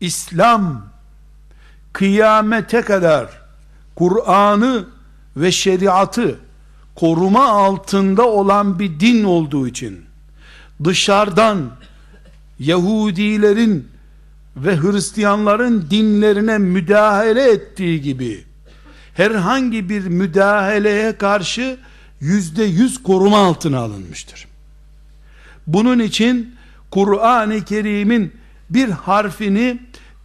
İslam kıyamete kadar Kur'an'ı ve şeriatı koruma altında olan bir din olduğu için dışarıdan Yahudilerin ve Hristiyanların dinlerine müdahale ettiği gibi herhangi bir müdahaleye karşı yüzde yüz koruma altına alınmıştır. Bunun için Kur'an-ı Kerim'in bir harfini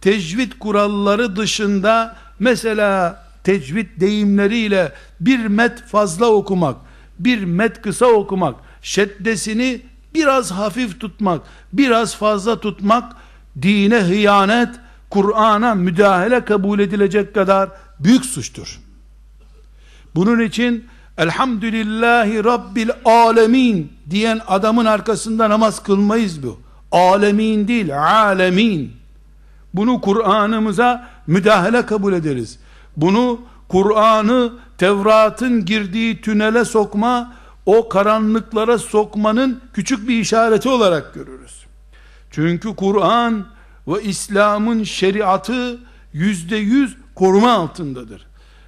tecvid kuralları dışında mesela tecvid deyimleriyle bir met fazla okumak, bir met kısa okumak, şeddesini biraz hafif tutmak, biraz fazla tutmak, dine hıyanet, Kur'an'a müdahale kabul edilecek kadar büyük suçtur. Bunun için Elhamdülillahi Rabbil Alemin diyen adamın arkasında namaz kılmayız bu. Alemin değil, alemin. Bunu Kur'an'ımıza müdahale kabul ederiz. Bunu Kur'an'ı Tevrat'ın girdiği tünele sokma, o karanlıklara sokmanın küçük bir işareti olarak görürüz. Çünkü Kur'an ve İslam'ın şeriatı yüzde yüz koruma altındadır.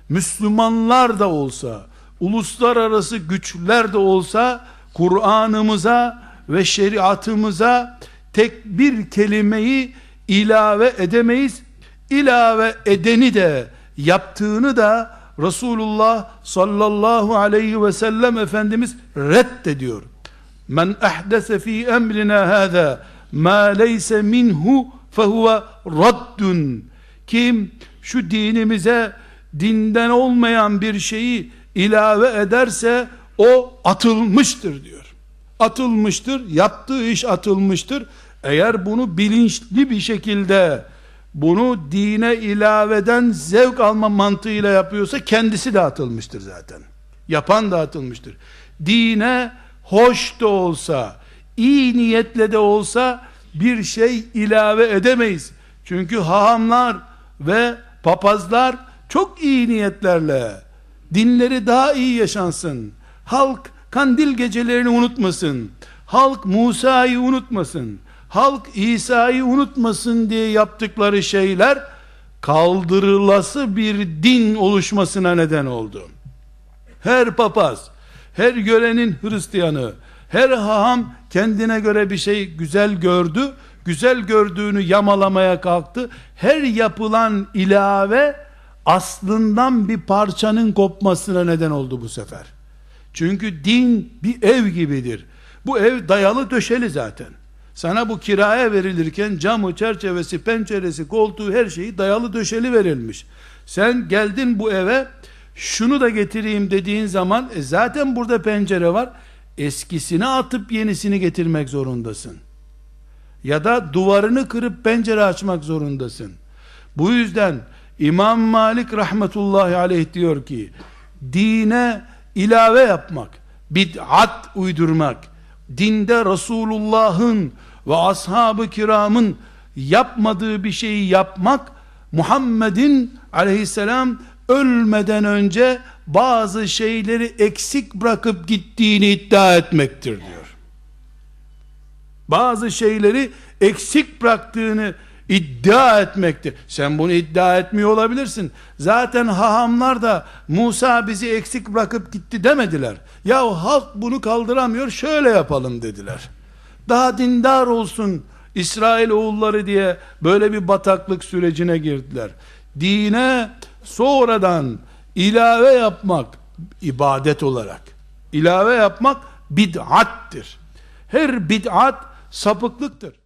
Müslümanlar da olsa, uluslararası güçler de olsa, Kur'an'ımıza ve şeriatımıza tek bir kelimeyi ilave edemeyiz. İlave edeni de yaptığını da Resulullah sallallahu aleyhi ve sellem Efendimiz reddediyor. Men ehdese fi emrina hâzâ ma leyse minhu fehuve raddun. Kim şu dinimize dinden olmayan bir şeyi ilave ederse o atılmıştır diyor. Atılmıştır, yaptığı iş atılmıştır. Eğer bunu bilinçli bir şekilde bunu dine ilaveden zevk alma mantığıyla yapıyorsa kendisi de atılmıştır zaten. Yapan da atılmıştır. Dine hoş da olsa, iyi niyetle de olsa bir şey ilave edemeyiz. Çünkü hahamlar ve papazlar çok iyi niyetlerle dinleri daha iyi yaşansın. Halk kandil gecelerini unutmasın. Halk Musa'yı unutmasın halk İsa'yı unutmasın diye yaptıkları şeyler kaldırılası bir din oluşmasına neden oldu. Her papaz, her görenin Hristiyanı, her haham kendine göre bir şey güzel gördü, güzel gördüğünü yamalamaya kalktı. Her yapılan ilave aslından bir parçanın kopmasına neden oldu bu sefer. Çünkü din bir ev gibidir. Bu ev dayalı döşeli zaten. Sana bu kiraya verilirken camı, çerçevesi, penceresi, koltuğu her şeyi dayalı döşeli verilmiş. Sen geldin bu eve şunu da getireyim dediğin zaman e zaten burada pencere var. Eskisini atıp yenisini getirmek zorundasın. Ya da duvarını kırıp pencere açmak zorundasın. Bu yüzden İmam Malik rahmetullahi aleyh diyor ki dine ilave yapmak, bid'at uydurmak, dinde Resulullah'ın ve ashab-ı kiramın yapmadığı bir şeyi yapmak Muhammed'in aleyhisselam ölmeden önce bazı şeyleri eksik bırakıp gittiğini iddia etmektir diyor. Bazı şeyleri eksik bıraktığını iddia etmektir. Sen bunu iddia etmiyor olabilirsin. Zaten hahamlar da Musa bizi eksik bırakıp gitti demediler. Ya halk bunu kaldıramıyor şöyle yapalım dediler. Daha dindar olsun İsrail oğulları diye böyle bir bataklık sürecine girdiler. Dine sonradan ilave yapmak ibadet olarak ilave yapmak bid'attir. Her bid'at sapıklıktır.